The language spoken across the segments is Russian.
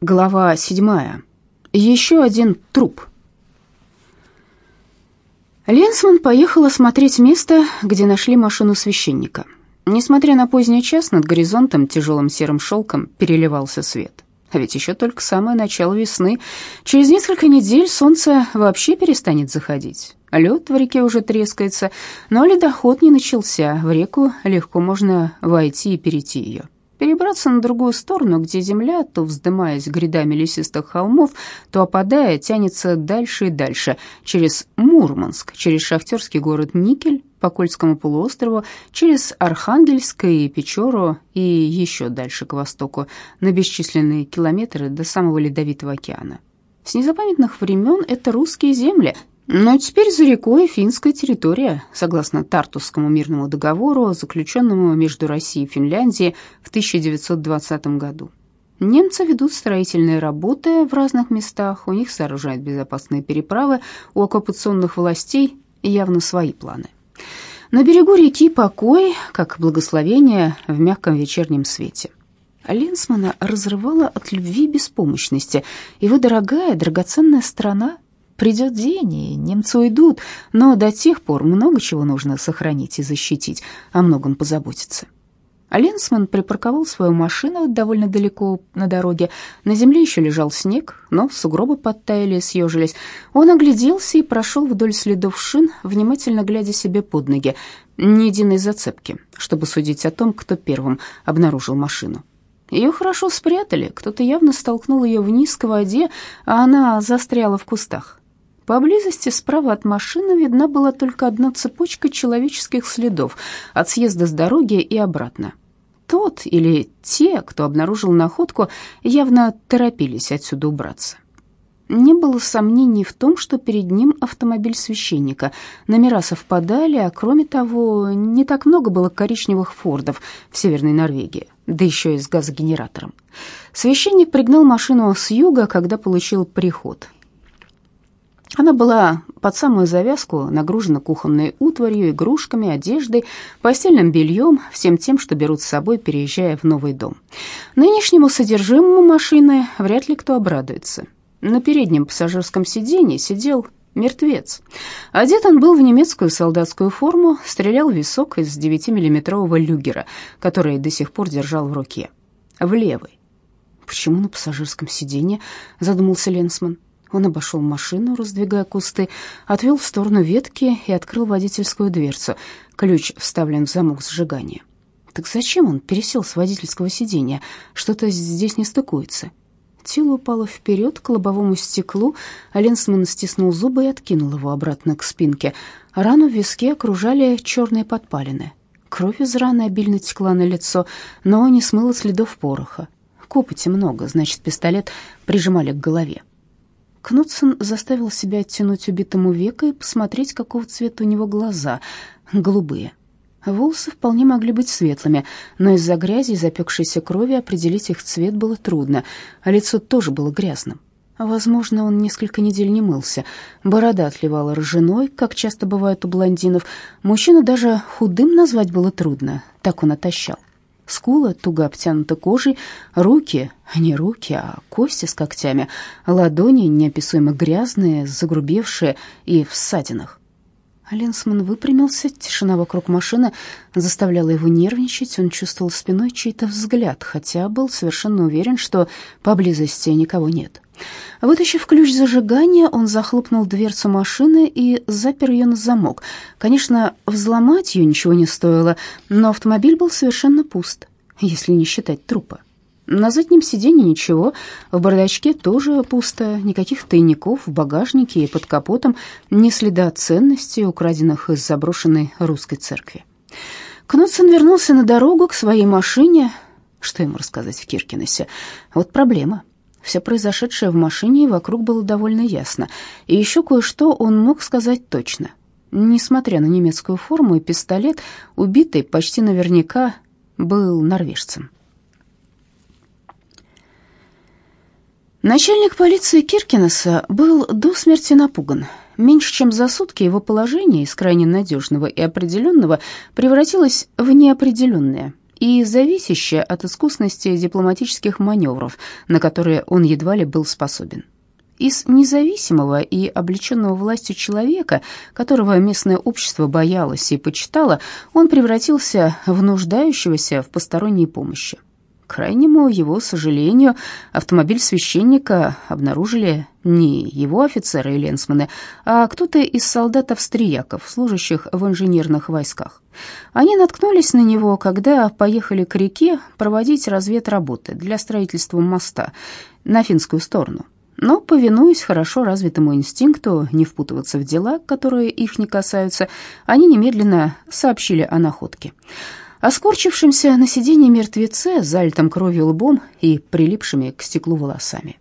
Глава седьмая. Еще один труп. Ленсман поехал осмотреть место, где нашли машину священника. Несмотря на поздний час, над горизонтом тяжелым серым шелком переливался свет. А ведь еще только самое начало весны. Через несколько недель солнце вообще перестанет заходить. Лед в реке уже трескается, но ледоход не начался. В реку легко можно войти и перейти ее. Перебраться на другую сторону, где земля, то вздымаясь грядами лесистых холмов, то опадая, тянется дальше и дальше, через Мурманск, через шахтерский город Никель, по Кольскому полуострову, через Архангельск и Печору и еще дальше к востоку, на бесчисленные километры до самого Ледовитого океана. С незапамятных времен это русские земли – но теперь за рекой финская территория, согласно Тартусскому мирному договору, заключенному между Россией и Финляндией в 1920 году. Немцы ведут строительные работы в разных местах, у них сооружают безопасные переправы, у оккупационных властей явно свои планы. На берегу реки покой, как благословение в мягком вечернем свете. Ленсмана разрывала от любви и беспомощности. Его дорогая, драгоценная страна Придет день, и немцы уйдут, но до тех пор много чего нужно сохранить и защитить, о многом позаботиться. Ленсман припарковал свою машину довольно далеко на дороге. На земле еще лежал снег, но сугробы подтаяли и съежились. Он огляделся и прошел вдоль следов шин, внимательно глядя себе под ноги. Ни единой зацепки, чтобы судить о том, кто первым обнаружил машину. Ее хорошо спрятали, кто-то явно столкнул ее вниз к воде, а она застряла в кустах. Поблизости справа от машины видна была только одна цепочка человеческих следов от съезда с дороги и обратно. Тот или те, кто обнаружил находку, явно торопились отсюда убраться. Не было сомнений в том, что перед ним автомобиль священника. Номера совпадали, а кроме того, не так много было коричневых фордов в Северной Норвегии, да еще и с газогенератором. Священник пригнал машину с юга, когда получил приход, она была под самую завязку нагружена кухонной утварью, игрушками, одеждой, постельным бельем, всем тем, что берут с собой, переезжая в новый дом. Нынешнему содержимому машины вряд ли кто обрадуется. На переднем пассажирском сиденье сидел мертвец. Одет он был в немецкую солдатскую форму, стрелял в висок из 9-миллиметрового люгера, который до сих пор держал в руке. В левый. «Почему на пассажирском сиденье?» — задумался Ленсман. Он обошел машину, раздвигая кусты, отвел в сторону ветки и открыл водительскую дверцу. Ключ вставлен в замок сжигания. Так зачем он пересел с водительского сиденья? Что-то здесь не стыкуется. Тело упало вперед к лобовому стеклу, а Ленсман стиснул зубы и откинул его обратно к спинке. Рану в виске окружали черные подпалины. Кровь из раны обильно текла на лицо, но не смыла следов пороха. Копоти много, значит, пистолет прижимали к голове. Кнутсон заставил себя оттянуть убитому века и посмотреть, какого цвета у него глаза. Голубые. Волосы вполне могли быть светлыми, но из-за грязи и запекшейся крови определить их цвет было трудно, а лицо тоже было грязным. Возможно, он несколько недель не мылся. Борода отливала ржаной, как часто бывает у блондинов. Мужчину даже худым назвать было трудно, так он отощал скула туго обтянута кожей, руки, не руки, а кости с когтями, ладони неописуемо грязные, загрубевшие и в ссадинах. Ленсман выпрямился, тишина вокруг машины заставляла его нервничать, он чувствовал спиной чей-то взгляд, хотя был совершенно уверен, что поблизости никого нет. Вытащив ключ зажигания, он захлопнул дверцу машины и запер ее на замок. Конечно, взломать ее ничего не стоило, но автомобиль был совершенно пуст, если не считать трупа. На заднем сиденье ничего, в бардачке тоже пусто, никаких тайников в багажнике и под капотом, ни следа ценностей, украденных из заброшенной русской церкви. Кнутсон вернулся на дорогу к своей машине. Что ему рассказать в Киркинесе? Вот проблема. Все произошедшее в машине и вокруг было довольно ясно. И еще кое-что он мог сказать точно. Несмотря на немецкую форму и пистолет, убитый почти наверняка был норвежцем. Начальник полиции Киркинеса был до смерти напуган. Меньше чем за сутки его положение из крайне надежного и определенного превратилось в неопределенное и зависящая от искусности дипломатических маневров, на которые он едва ли был способен. Из независимого и облеченного властью человека, которого местное общество боялось и почитало, он превратился в нуждающегося в посторонней помощи. К крайнему его сожалению, автомобиль священника обнаружили не его офицеры и ленсмены, а кто-то из солдат-австрияков, служащих в инженерных войсках. Они наткнулись на него, когда поехали к реке проводить разведработы для строительства моста на финскую сторону. Но, повинуясь хорошо развитому инстинкту не впутываться в дела, которые их не касаются, они немедленно сообщили о находке. О скорчившемся на сиденье мертвеце, залитом кровью лбом и прилипшими к стеклу волосами.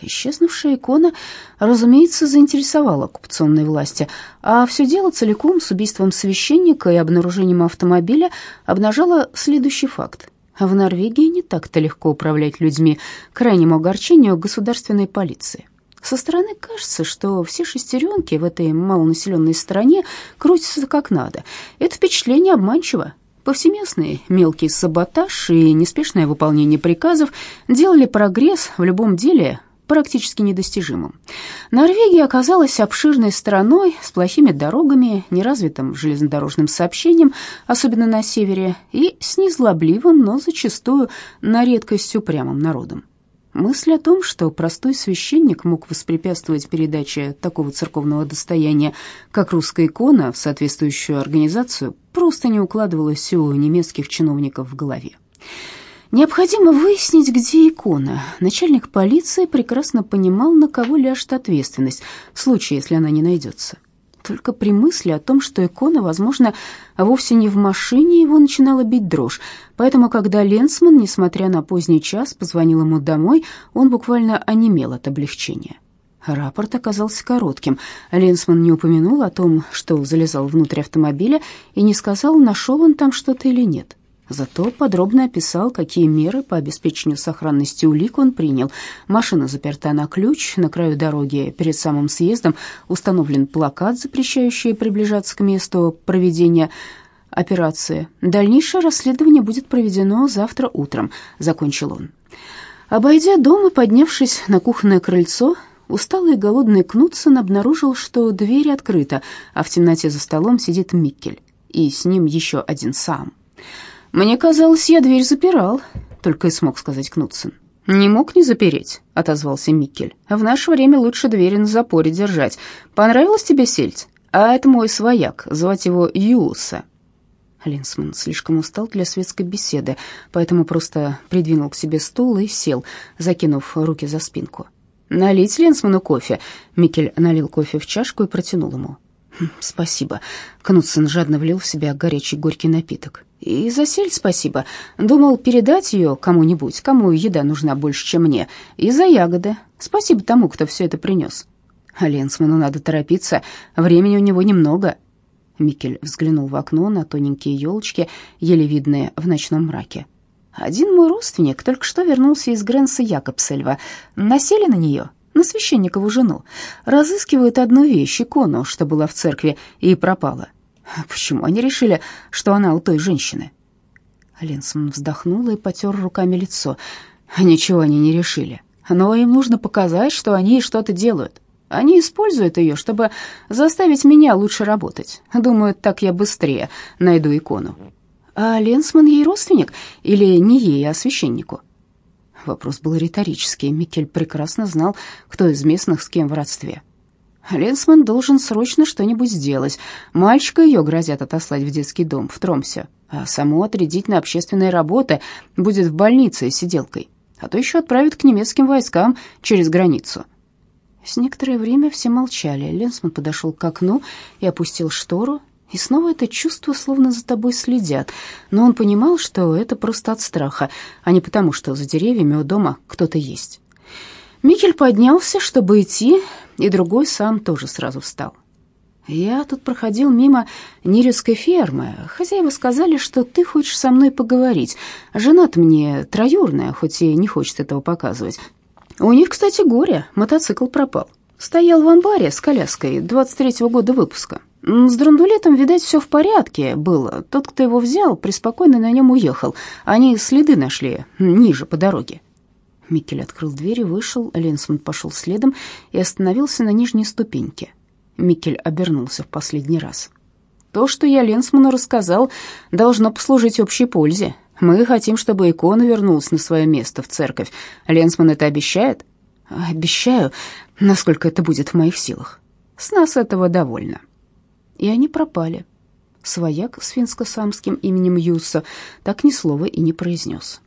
Исчезнувшая икона, разумеется, заинтересовала оккупационные власти, а все дело целиком с убийством священника и обнаружением автомобиля обнажало следующий факт. В Норвегии не так-то легко управлять людьми, к крайнему огорчению государственной полиции. Со стороны кажется, что все шестеренки в этой малонаселенной стране крутятся как надо. Это впечатление обманчиво. Повсеместный мелкий саботаж и неспешное выполнение приказов делали прогресс в любом деле практически недостижимым. Норвегия оказалась обширной страной с плохими дорогами, неразвитым железнодорожным сообщением, особенно на севере, и с незлобливым, но зачастую на редкость упрямым народом. Мысль о том, что простой священник мог воспрепятствовать передаче такого церковного достояния, как русская икона, в соответствующую организацию, просто не укладывалась у немецких чиновников в голове. Необходимо выяснить, где икона. Начальник полиции прекрасно понимал, на кого ляжет ответственность в случае, если она не найдется. Только при мысли о том, что икона, возможно, вовсе не в машине, его начинала бить дрожь. Поэтому, когда Ленсман, несмотря на поздний час, позвонил ему домой, он буквально онемел от облегчения. Рапорт оказался коротким. Ленсман не упомянул о том, что залезал внутрь автомобиля, и не сказал, нашел он там что-то или нет. Зато подробно описал, какие меры по обеспечению сохранности улик он принял. Машина заперта на ключ, на краю дороги перед самым съездом установлен плакат, запрещающий приближаться к месту проведения операции. Дальнейшее расследование будет проведено завтра утром, закончил он. Обойдя дом и поднявшись на кухонное крыльцо, усталый и голодный Кнутсон обнаружил, что дверь открыта, а в темноте за столом сидит Миккель, и с ним еще один сам. «Мне казалось, я дверь запирал», — только и смог сказать Кнутсен. «Не мог не запереть», — отозвался Миккель. «В наше время лучше двери на запоре держать. Понравилось тебе сельдь? А это мой свояк, звать его Юса». Линсман слишком устал для светской беседы, поэтому просто придвинул к себе стул и сел, закинув руки за спинку. «Налить Линсману кофе?» Микель налил кофе в чашку и протянул ему. «Хм, «Спасибо». Кнутсен жадно влил в себя горячий горький напиток. И за сель спасибо. Думал передать ее кому-нибудь, кому еда нужна больше, чем мне. И за ягоды. Спасибо тому, кто все это принес. А Ленсману надо торопиться, времени у него немного. Микель взглянул в окно на тоненькие елочки, еле видные в ночном мраке. Один мой родственник только что вернулся из Гренса Якобсельва. Насели на нее, на священникову жену. Разыскивают одну вещь, икону, что была в церкви и пропала. Почему они решили, что она у той женщины? Ленсман вздохнула и потер руками лицо. Ничего они не решили. Но им нужно показать, что они что-то делают. Они используют ее, чтобы заставить меня лучше работать. Думают, так я быстрее найду икону. А Ленсман ей родственник или не ей, а священнику? Вопрос был риторический. Микель прекрасно знал, кто из местных с кем в родстве. Ленсман должен срочно что-нибудь сделать. Мальчика ее грозят отослать в детский дом в Тромсе, а саму отрядить на общественные работы будет в больнице сиделкой, а то еще отправят к немецким войскам через границу. С некоторое время все молчали. Ленсман подошел к окну и опустил штору, и снова это чувство, словно за тобой следят. Но он понимал, что это просто от страха, а не потому, что за деревьями у дома кто-то есть. Микель поднялся, чтобы идти, и другой сам тоже сразу встал. «Я тут проходил мимо Нирецкой фермы. Хозяева сказали, что ты хочешь со мной поговорить. Жена-то мне троюрная, хоть и не хочет этого показывать. У них, кстати, горе, мотоцикл пропал. Стоял в амбаре с коляской 23-го года выпуска. С драндулетом, видать, все в порядке было. Тот, кто его взял, преспокойно на нем уехал. Они следы нашли ниже по дороге. Микель открыл дверь и вышел. Ленсман пошел следом и остановился на нижней ступеньке. Микель обернулся в последний раз. То, что я Ленсману рассказал, должно послужить общей пользе. Мы хотим, чтобы икона вернулась на свое место в церковь. Ленсман это обещает? Обещаю, насколько это будет в моих силах. С нас этого довольно. И они пропали. Свояк с финско-самским именем Юса так ни слова и не произнес.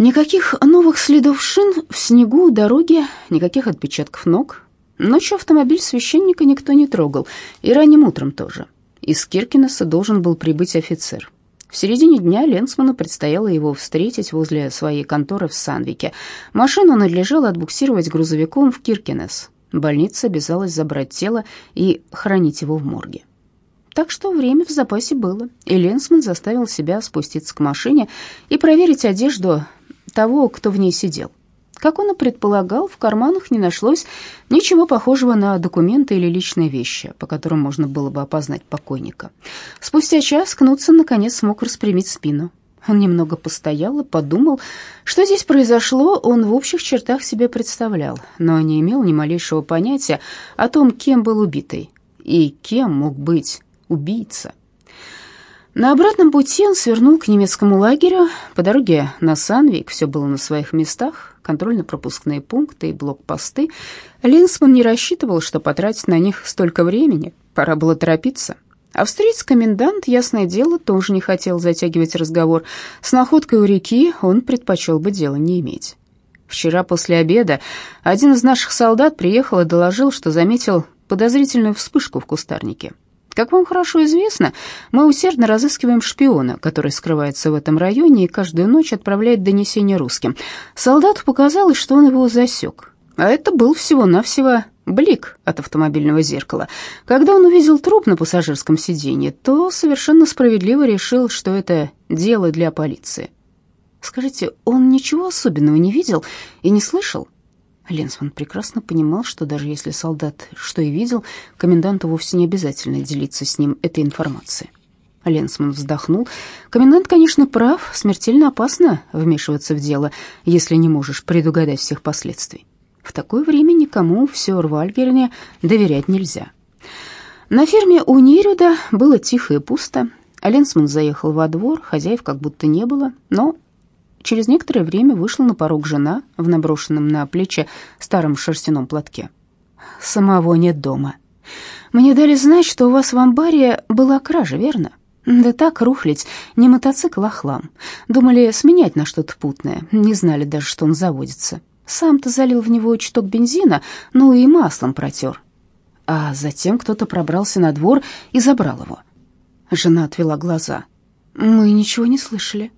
Никаких новых следов шин в снегу у дороги, никаких отпечатков ног. Ночью автомобиль священника никто не трогал, и ранним утром тоже. Из Киркинеса должен был прибыть офицер. В середине дня Ленсману предстояло его встретить возле своей конторы в Санвике. Машину надлежало отбуксировать грузовиком в Киркинес. Больница обязалась забрать тело и хранить его в морге. Так что время в запасе было, и Ленсман заставил себя спуститься к машине и проверить одежду того, кто в ней сидел. Как он и предполагал, в карманах не нашлось ничего похожего на документы или личные вещи, по которым можно было бы опознать покойника. Спустя час Кнутсон наконец смог распрямить спину. Он немного постоял и подумал, что здесь произошло, он в общих чертах себе представлял, но не имел ни малейшего понятия о том, кем был убитый и кем мог быть убийца. На обратном пути он свернул к немецкому лагерю. По дороге на Санвик все было на своих местах, контрольно-пропускные пункты и блокпосты. Линсман не рассчитывал, что потратит на них столько времени. Пора было торопиться. Австриец комендант, ясное дело, тоже не хотел затягивать разговор. С находкой у реки он предпочел бы дело не иметь. Вчера после обеда один из наших солдат приехал и доложил, что заметил подозрительную вспышку в кустарнике. Как вам хорошо известно, мы усердно разыскиваем шпиона, который скрывается в этом районе и каждую ночь отправляет донесения русским. Солдату показалось, что он его засек. А это был всего-навсего блик от автомобильного зеркала. Когда он увидел труп на пассажирском сиденье, то совершенно справедливо решил, что это дело для полиции. Скажите, он ничего особенного не видел и не слышал? Ленсман прекрасно понимал, что даже если солдат что и видел, коменданту вовсе не обязательно делиться с ним этой информацией. Ленсман вздохнул. Комендант, конечно, прав, смертельно опасно вмешиваться в дело, если не можешь предугадать всех последствий. В такое время никому в Сёрвальгерне доверять нельзя. На ферме у Нерюда было тихо и пусто. Ленсман заехал во двор, хозяев как будто не было, но Через некоторое время вышла на порог жена в наброшенном на плечи старом шерстяном платке. «Самого нет дома. Мне дали знать, что у вас в амбаре была кража, верно?» «Да так, рухлить, не мотоцикл, а хлам. Думали сменять на что-то путное, не знали даже, что он заводится. Сам-то залил в него чуток бензина, ну и маслом протер. А затем кто-то пробрался на двор и забрал его». Жена отвела глаза. «Мы ничего не слышали».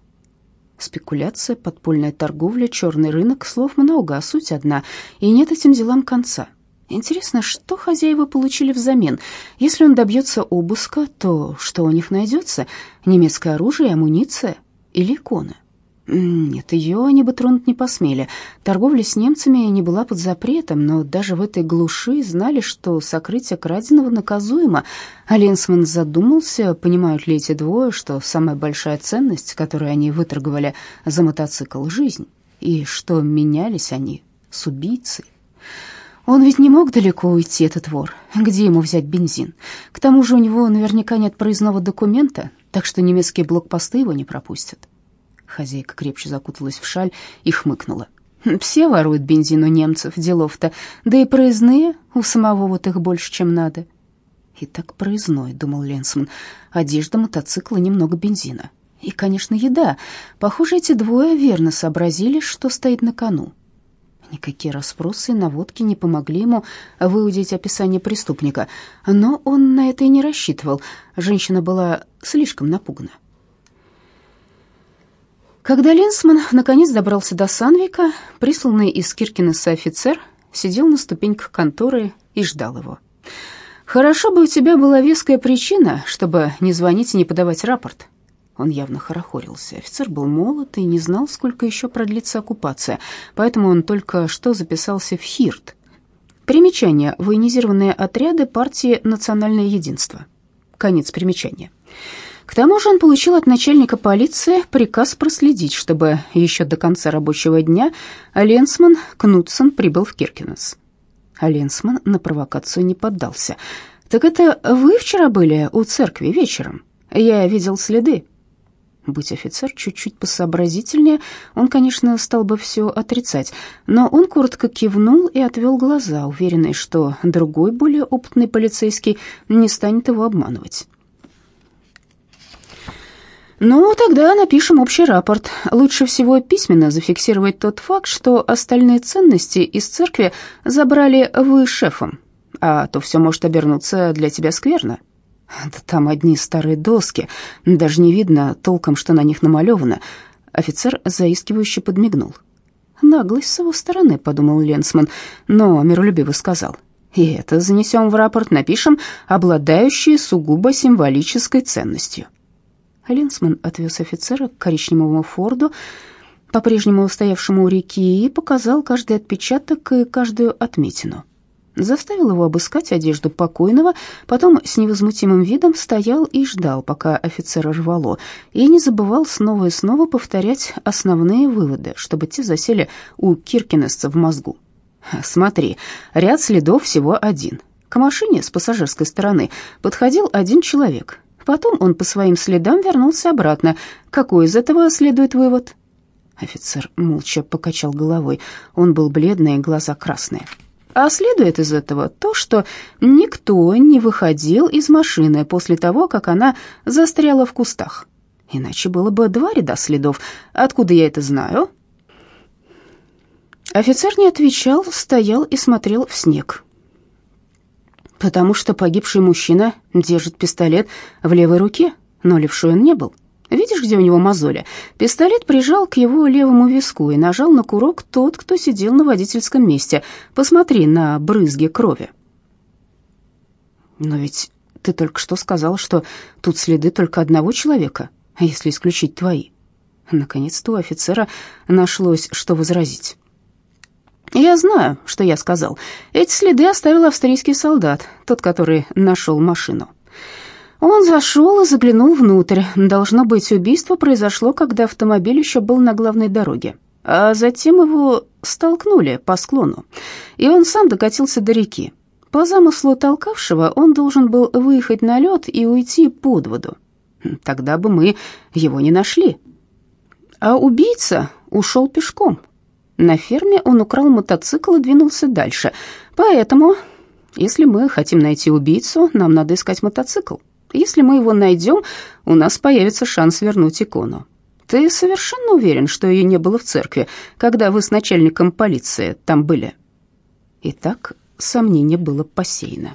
Спекуляция, подпольная торговля, черный рынок, слов много, а суть одна, и нет этим делам конца. Интересно, что хозяева получили взамен? Если он добьется обыска, то что у них найдется? Немецкое оружие, амуниция или иконы? Нет, ее они бы тронуть не посмели. Торговля с немцами не была под запретом, но даже в этой глуши знали, что сокрытие краденого наказуемо. А Ленсман задумался, понимают ли эти двое, что самая большая ценность, которую они выторговали за мотоцикл, — жизнь, и что менялись они с убийцей. Он ведь не мог далеко уйти, этот вор. Где ему взять бензин? К тому же у него наверняка нет проездного документа, так что немецкие блокпосты его не пропустят. Хозяйка крепче закуталась в шаль и хмыкнула. «Все воруют бензин у немцев, делов-то, да и проездные, у самого вот их больше, чем надо». «И так проездной», — думал Ленсман, — «одежда, мотоцикл и немного бензина. И, конечно, еда. Похоже, эти двое верно сообразили, что стоит на кону». Никакие расспросы и наводки не помогли ему выудить описание преступника, но он на это и не рассчитывал. Женщина была слишком напугана. Когда Ленсман наконец добрался до Санвика, присланный из Киркинесса офицер сидел на ступеньках конторы и ждал его. «Хорошо бы у тебя была веская причина, чтобы не звонить и не подавать рапорт». Он явно хорохорился. Офицер был молод и не знал, сколько еще продлится оккупация, поэтому он только что записался в Хирт. Примечание. Военизированные отряды партии «Национальное единство». Конец примечания. К тому же он получил от начальника полиции приказ проследить, чтобы еще до конца рабочего дня Ленсман Кнутсон прибыл в Киркинес. А Ленсман на провокацию не поддался. «Так это вы вчера были у церкви вечером? Я видел следы». Будь офицер чуть-чуть посообразительнее, он, конечно, стал бы все отрицать, но он коротко кивнул и отвел глаза, уверенный, что другой, более опытный полицейский не станет его обманывать. «Ну, тогда напишем общий рапорт. Лучше всего письменно зафиксировать тот факт, что остальные ценности из церкви забрали вы шефом, а то все может обернуться для тебя скверно». Да там одни старые доски, даже не видно толком, что на них намалевано. Офицер заискивающе подмигнул. «Наглость с его стороны», — подумал Ленсман, но миролюбиво сказал. «И это занесем в рапорт, напишем, обладающие сугубо символической ценностью». Ленсман отвез офицера к коричневому форду, по-прежнему стоявшему у реки, и показал каждый отпечаток и каждую отметину. Заставил его обыскать одежду покойного, потом с невозмутимым видом стоял и ждал, пока офицера рвало, и не забывал снова и снова повторять основные выводы, чтобы те засели у Киркинесца в мозгу. «Смотри, ряд следов всего один. К машине с пассажирской стороны подходил один человек. Потом он по своим следам вернулся обратно. Какой из этого следует вывод?» Офицер молча покачал головой. Он был бледный, глаза красные. А следует из этого то, что никто не выходил из машины после того, как она застряла в кустах. Иначе было бы два ряда следов. Откуда я это знаю? Офицер не отвечал, стоял и смотрел в снег. Потому что погибший мужчина держит пистолет в левой руке, но левшой он не был. Видишь, где у него мозоли? Пистолет прижал к его левому виску и нажал на курок тот, кто сидел на водительском месте. Посмотри на брызги крови. Но ведь ты только что сказал, что тут следы только одного человека, если исключить твои. Наконец-то у офицера нашлось, что возразить. «Я знаю, что я сказал. Эти следы оставил австрийский солдат, тот, который нашел машину. Он зашел и заглянул внутрь. Должно быть, убийство произошло, когда автомобиль еще был на главной дороге. А затем его столкнули по склону, и он сам докатился до реки. По замыслу толкавшего он должен был выехать на лед и уйти под воду. Тогда бы мы его не нашли. А убийца ушел пешком. На ферме он украл мотоцикл и двинулся дальше. Поэтому, если мы хотим найти убийцу, нам надо искать мотоцикл. Если мы его найдем, у нас появится шанс вернуть икону. Ты совершенно уверен, что ее не было в церкви, когда вы с начальником полиции там были?» Итак, сомнение было посеяно.